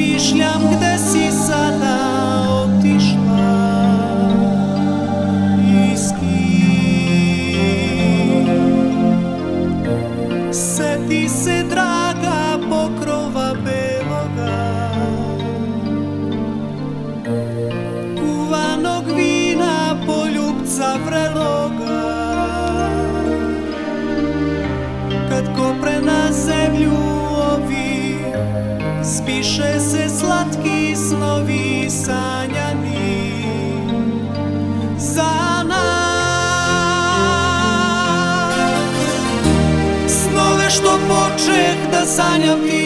Razmišljam gde si sada otišla. I s kim Seti se draga pokrova beloga. Kuvanog vina poljubca vreloga. Kad kopre na zemlju ovi Spiše se slatki snovi sanjani Za nas. Snove što počeh da sanjam ti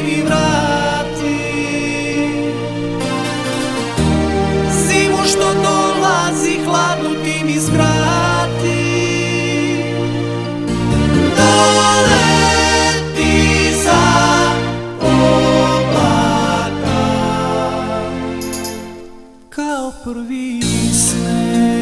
por isso.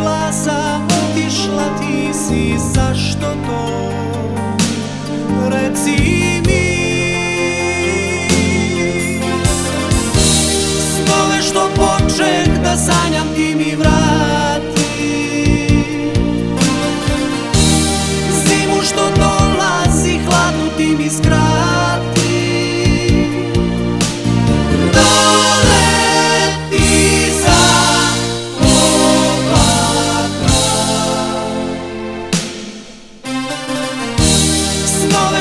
Glasa otišla ti si Zašto to?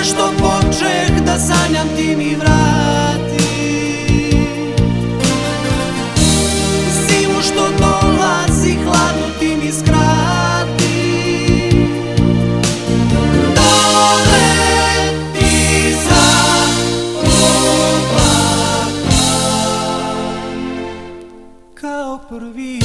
Što počeh da sanjam ti mi vrati. Zimu što dolazi hladnu ti mi skrati. Doleti za oblaka Kao prvi